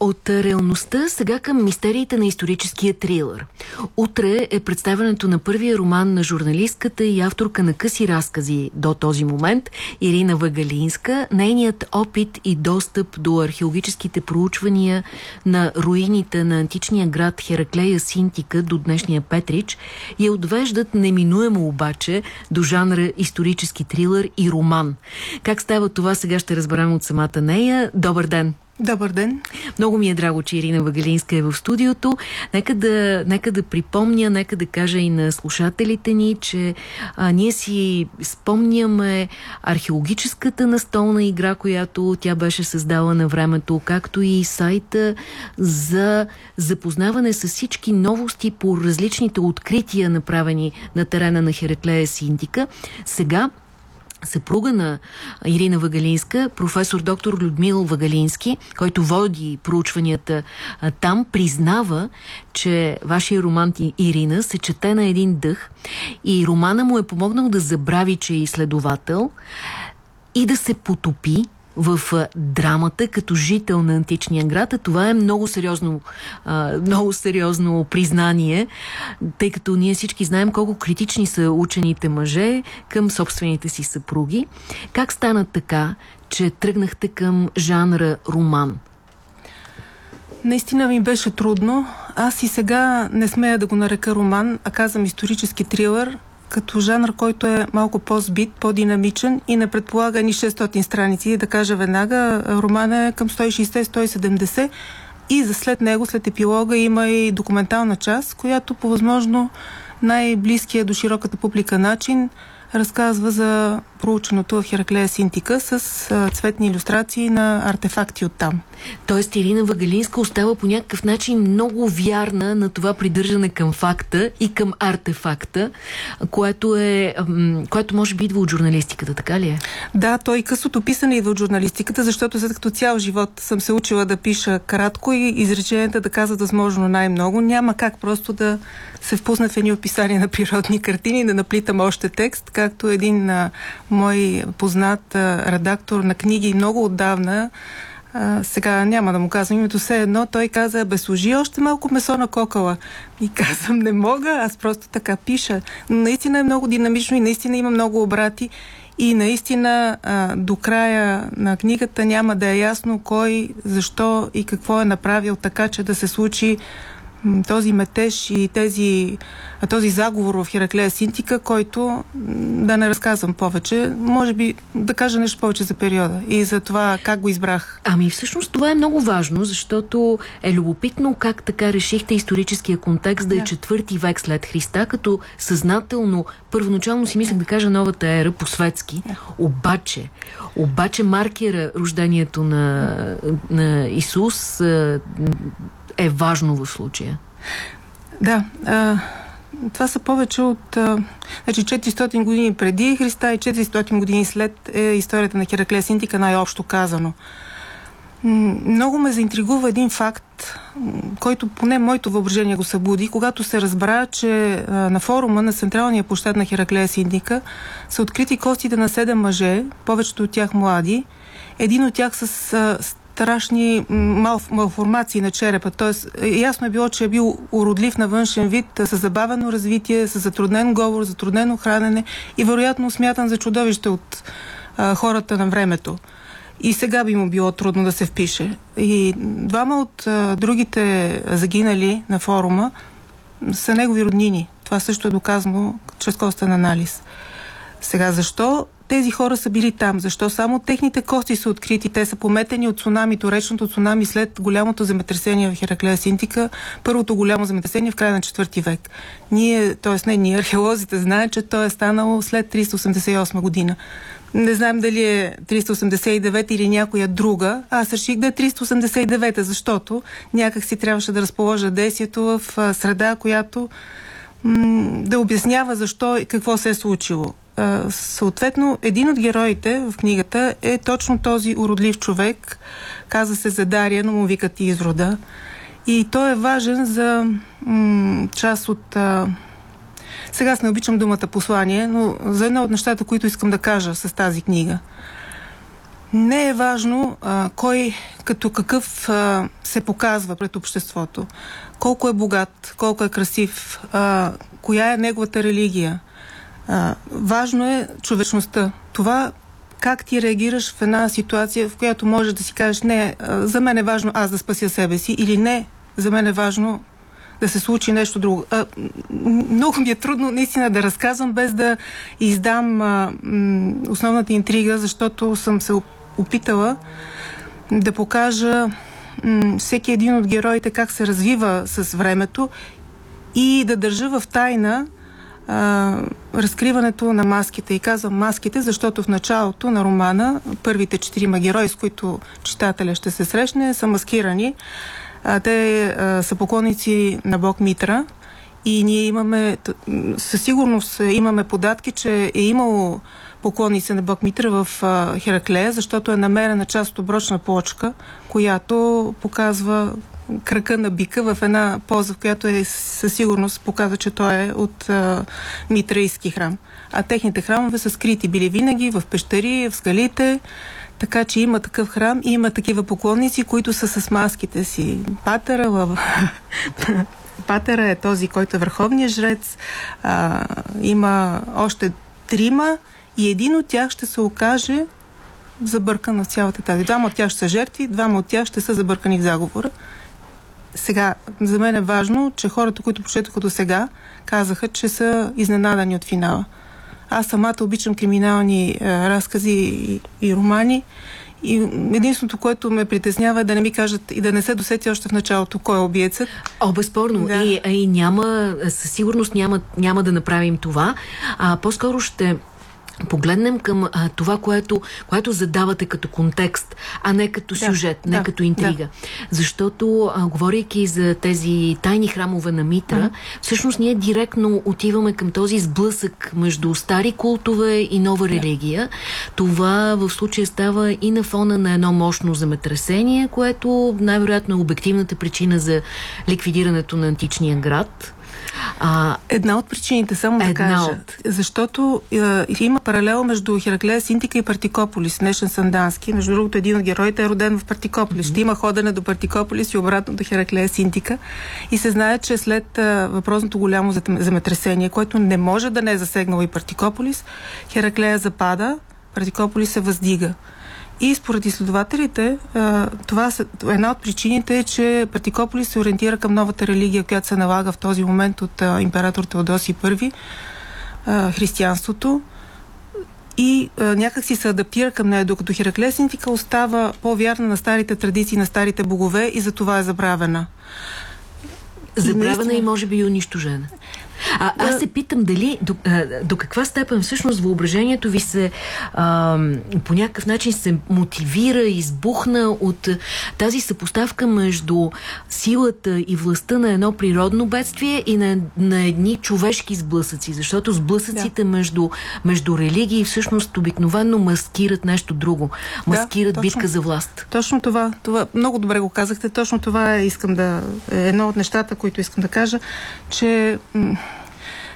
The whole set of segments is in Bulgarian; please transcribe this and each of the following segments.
От реалността сега към мистериите на историческия трилър. Утре е представянето на първия роман на журналистката и авторка на къси разкази до този момент Ирина Вагалинска. Нейният опит и достъп до археологическите проучвания на руините на античния град Хераклея Синтика до днешния Петрич я отвеждат неминуемо обаче до жанра исторически трилър и роман. Как става това сега ще разберем от самата нея. Добър ден! Добър ден. Много ми е драго, че Ирина Вагалинска е в студиото. Нека да, нека да припомня, нека да кажа и на слушателите ни, че а, ние си спомняме археологическата настолна игра, която тя беше създала на времето, както и сайта за запознаване с всички новости по различните открития, направени на терена на Хереклея Синдика. Сега съпруга на Ирина Вагалинска, професор доктор Людмил Вагалински, който води проучванията там, признава, че вашия роман Ирина се чете на един дъх и романа му е помогнал да забрави, че е изследовател и да се потопи в драмата като жител на античния град, а това е много сериозно, много сериозно признание, тъй като ние всички знаем колко критични са учените мъже към собствените си съпруги. Как стана така, че тръгнахте към жанра роман? Наистина ми беше трудно. Аз и сега не смея да го нарека роман, а казвам исторически трилър, като жанр, който е малко по-збит, по-динамичен и не предполага ни 600 страници. Да кажа веднага, романа е към 160-170 и за след него, след епилога, има и документална част, която по възможно най-близкия до широката публика начин разказва за проученото Хераклея Синтика с а, цветни иллюстрации на артефакти от там. Тоест Ирина Вагалинска остава по някакъв начин много вярна на това придържане към факта и към артефакта, което е, което може би идва от журналистиката, така ли е? Да, той късото писане идва от журналистиката, защото след като цял живот съм се учила да пиша кратко и изреченията да казват възможно най-много, няма как просто да се впусна в едни описания на природни картини, да наплитам още текст, както един а, мой познат а, редактор на книги много отдавна а, сега няма да му казвам името все едно, той каза, бе служи още малко месо на кокала. И казвам, не мога, аз просто така пиша. Но наистина е много динамично и наистина има много обрати. И наистина а, до края на книгата няма да е ясно кой, защо и какво е направил така, че да се случи този метеж и тези, този заговор в Хераклея Синтика, който да не разказвам повече, може би да кажа нещо повече за периода и за това как го избрах. Ами всъщност това е много важно, защото е любопитно как така решихте историческия контекст да е четвърти век след Христа, като съзнателно, първоначално си мислех да кажа новата ера по-светски, обаче, обаче маркера рождението на, на Исус е важно в случая? Да. А, това са повече от а, значи 400 години преди Христа и 400 години след е историята на Хераклея Синтика, най-общо казано. Много ме заинтригува един факт, който поне моето въображение го събуди, когато се разбра, че на форума на Централния площад на Хераклея Синдика са открити костите на седем мъже, повечето от тях млади. Един от тях с страшни мал, малформации на черепа. Тоест, е, ясно е било, че е бил уродлив на външен вид, с забавено развитие, с затруднен говор, затруднено хранене и вероятно смятан за чудовище от а, хората на времето. И сега би му било трудно да се впише. И двама от а, другите загинали на форума са негови роднини. Това също е доказано чрез костен анализ. Сега, защо тези хора са били там? Защо само техните кости са открити? Те са пометени от цунамито, речното цунами след голямото земетресение в Хераклея Синтика, първото голямо земетресение в края на 4 век. Ние, т.е. не, ние археолозите знаем, че то е станало след 388 година. Не знаем дали е 389 или някоя друга. Аз реших да е 389, защото някак си трябваше да разположа действието в среда, която да обяснява защо и какво се е случило съответно, един от героите в книгата е точно този уродлив човек. Каза се за Дария, но му викат изрода. И той е важен за част от... А... Сега аз не обичам думата послание, но за едно от нещата, които искам да кажа с тази книга. не е важно а, кой като какъв а, се показва пред обществото. Колко е богат, колко е красив, а, коя е неговата религия. А, важно е човечността. Това как ти реагираш в една ситуация, в която можеш да си кажеш не, за мен е важно аз да спася себе си или не, за мен е важно да се случи нещо друго. А, много ми е трудно наистина да разказвам без да издам а, основната интрига, защото съм се опитала да покажа всеки един от героите как се развива с времето и да държа в тайна а, разкриването на маските. И казвам маските, защото в началото на романа първите четирима герои, с които читателя ще се срещне, са маскирани. А, те а, са поклонници на бог Митра и ние имаме, със сигурност имаме податки, че е имало поклонници на бог Митра в а, Хераклея, защото е намерена част от оброчна плочка, която показва кръка на бика в една поза, в която е със сигурност показва, че той е от а, Митрейски храм. А техните храмове са скрити били винаги в пещери, в скалите, така че има такъв храм и има такива поклонници, които са с маските си. Патера в... Патера е този, който е върховният жрец. А, има още трима и един от тях ще се окаже забъркан в цялата тази. Двама от тях ще са жертви, двама от тях ще са забъркани в заговора. Сега, за мен е важно, че хората, които прочетоха до сега, казаха, че са изненадани от финала. Аз самата обичам криминални е, разкази и, и романи. И единственото, което ме притеснява е да не ми кажат и да не се досети още в началото кой е убиецът. О, безспорно. Да. И, и няма, със сигурност няма, няма да направим това. А по-скоро ще погледнем към а, това, което, което задавате като контекст, а не като сюжет, да, не да, като интрига. Да. Защото, а, говорейки за тези тайни храмове на Митра, uh -huh. всъщност ние директно отиваме към този сблъсък между стари култове и нова да. религия. Това в случая става и на фона на едно мощно земетресение, което най-вероятно е обективната причина за ликвидирането на античния град. А, една от причините, само да кажа, от... защото е, има паралел между Хераклея Синтика и Партикополис, днешен Сандански. Между другото, един от героите е роден в Партикополис. Mm-hmm. Ще има ходене до Партикополис и обратно до Хераклея Синтика. И се знае, че след е, въпросното голямо земетресение, което не може да не е засегнало и Партикополис, Хераклея запада, Партикополис се въздига. И според изследователите, това са, една от причините е, че Партикополис се ориентира към новата религия, която се налага в този момент от император Теодоси I, християнството, и а, някак си се адаптира към нея, докато Хераклесинтика остава по-вярна на старите традиции, на старите богове и за това е забравена. Забравена и, наистина... и може би и унищожена. А, аз се питам дали до, а, до каква степен всъщност въображението ви се а, по някакъв начин се мотивира, избухна от тази съпоставка между силата и властта на едно природно бедствие и на, на едни човешки сблъсъци. Защото сблъсъците да. между, между религии всъщност обикновено маскират нещо друго. Маскират да, точно, битка за власт. Точно това, това. Много добре го казахте. Точно това искам да... Е едно от нещата, които искам да кажа, че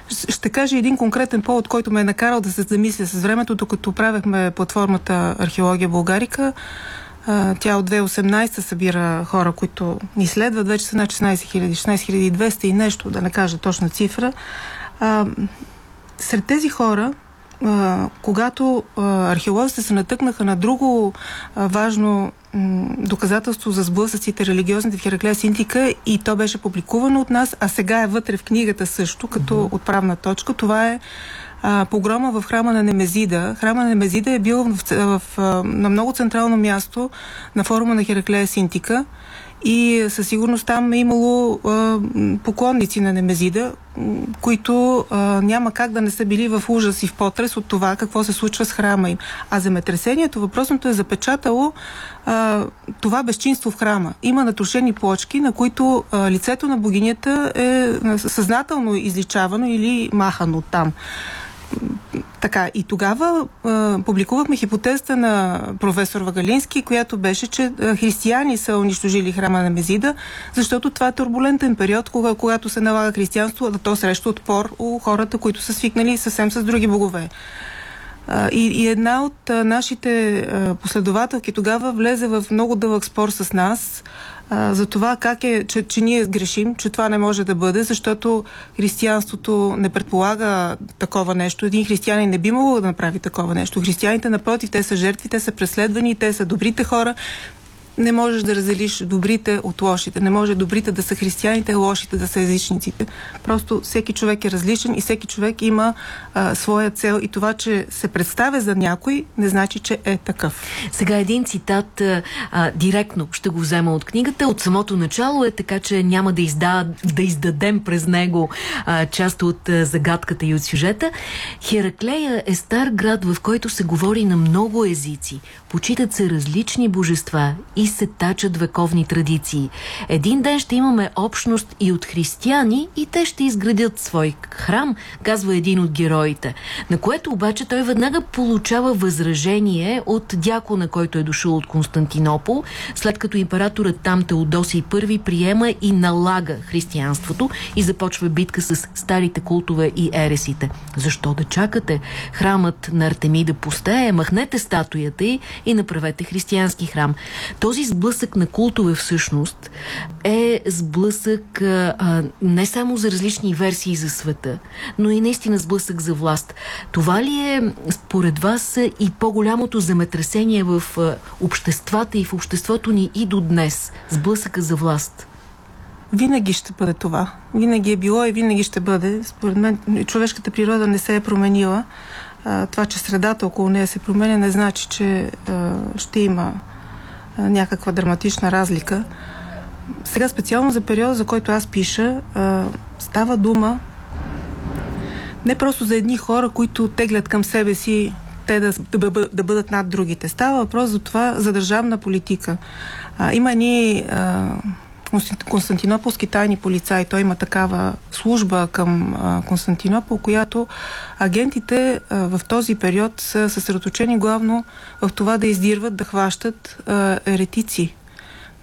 ще кажа един конкретен повод, който ме е накарал да се замисля с времето, докато правехме платформата Археология Българика. Тя от 2018 събира хора, които ни следват. Вече са на 16 000, 16 200 и нещо, да не кажа точна цифра. Сред тези хора когато археолозите се натъкнаха на друго важно доказателство за сблъсъците религиозните в Хераклея Синтика и то беше публикувано от нас, а сега е вътре в книгата също, като mm-hmm. отправна точка. Това е а, погрома в храма на Немезида. Храма на Немезида е бил в, в, в, на много централно място на форума на Хераклея Синтика и със сигурност там е имало а, поклонници на Немезида, които а, няма как да не са били в ужас и в потрес от това какво се случва с храма им. А земетресението, въпросното е запечатало а, това безчинство в храма. Има натрошени плочки, на които а, лицето на богинята е съзнателно изличавано или махано там. Така, и тогава а, публикувахме хипотезата на професор Вагалински, която беше, че християни са унищожили храма на Мезида, защото това е турбулентен период, кога, когато се налага християнство, да то среща отпор у хората, които са свикнали съвсем с други богове. И, и една от нашите последователки тогава влезе в много дълъг спор с нас за това как е, че, че ние грешим, че това не може да бъде, защото християнството не предполага такова нещо. Един християнин не би могъл да направи такова нещо. Християните, напротив, те са жертви, те са преследвани, те са добрите хора не можеш да разделиш добрите от лошите. Не може добрите да са християните, лошите да са езичниците. Просто всеки човек е различен и всеки човек има а, своя цел и това, че се представя за някой, не значи, че е такъв. Сега един цитат а, директно ще го взема от книгата. От самото начало е така, че няма да, изда, да издадем през него а, част от а, загадката и от сюжета. Хераклея е стар град, в който се говори на много езици. Почитат се различни божества и се тачат вековни традиции. Един ден ще имаме общност и от християни и те ще изградят свой храм, казва един от героите. На което обаче той веднага получава възражение от дякона, който е дошъл от Константинопол, след като императорът там Теодосий I приема и налага християнството и започва битка с старите култове и ересите. Защо да чакате? Храмът на Артемида пустее, махнете статуята й и направете християнски храм. Този сблъсък на култове всъщност е сблъсък а, не само за различни версии за света, но и наистина сблъсък за власт. Това ли е според вас и по-голямото земетресение в обществата и в обществото ни и до днес? Сблъсъка за власт? Винаги ще бъде това. Винаги е било и винаги ще бъде. Според мен човешката природа не се е променила. А, това, че средата около нея се променя, не значи, че а, ще има някаква драматична разлика. Сега специално за периода, за който аз пиша, става дума не просто за едни хора, които теглят към себе си те да, да, да бъдат над другите. Става въпрос за това, за държавна политика. А, има ни Константинополски тайни полицаи. Той има такава служба към Константинопол, която агентите в този период са съсредоточени главно в това да издирват, да хващат еретици.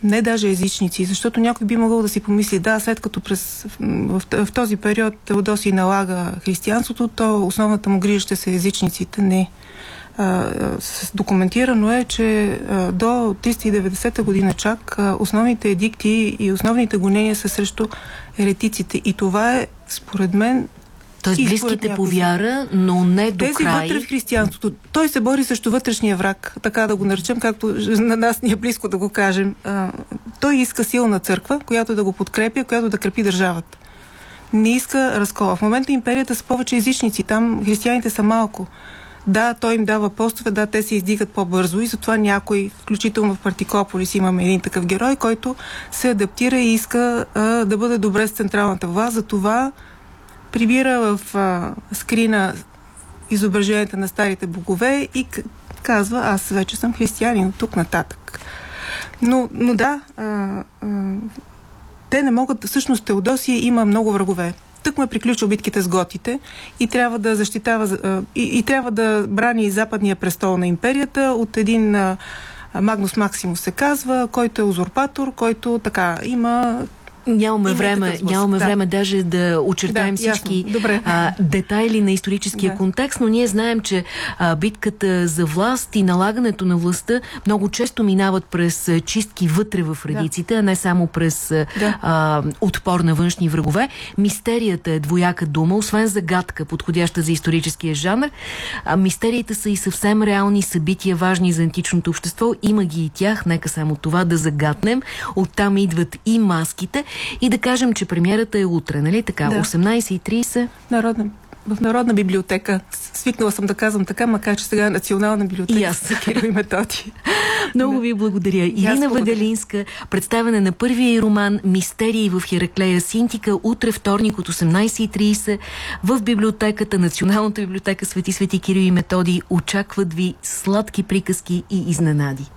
Не даже езичници, защото някой би могъл да си помисли, да, след като през, в, в този период Теодосий налага християнството, то основната му грижа ще са езичниците. Не документирано е, че до 390 година чак основните едикти и основните гонения са срещу еретиците. И това е, според мен, Тоест близките по вяра, но не до Тези край. вътре в християнството. Той се бори срещу вътрешния враг, така да го наречем, както на нас ни е близко да го кажем. А, той иска силна църква, която да го подкрепя, която да крепи държавата. Не иска разкола. В момента империята са повече езичници. Там християните са малко. Да, той им дава постове, да, те се издигат по-бързо и затова някой, включително в Партикополис имаме един такъв герой, който се адаптира и иска а, да бъде добре с централната власт, затова прибира в а, скрина изображенията на старите богове и казва, аз вече съм християнин от тук нататък. Но, но да, а, а, те не могат, всъщност Теодосия има много врагове тък ме е приключил битките с готите и трябва да защитава и, и трябва да брани западния престол на империята. От един Магнус Максимус се казва, който е узурпатор, който така има Нямаме време, нямаме да. време даже да очертаем да, всички а, детайли на историческия да. контекст, но ние знаем, че а, битката за власт и налагането на властта много често минават през чистки вътре в редиците, да. а не само през да. а, отпор на външни врагове. Мистерията е двояка дума, освен загадка, подходяща за историческия жанр. А, мистериите са и съвсем реални събития, важни за античното общество. Има ги и тях, нека само това да загатнем. Оттам идват и маските. И да кажем, че премиерата е утре, нали така? Да. 18.30. Народна в Народна библиотека. Свикнала съм да казвам така, макар че сега е Национална библиотека. И аз. Кирил и Методи. Много ви благодаря. Ирина Вагалинска, представяне на първия роман Мистерии в Хераклея Синтика, утре вторник от 18.30 в библиотеката, Националната библиотека Свети Свети Кирил и Методи. Очакват ви сладки приказки и изненади.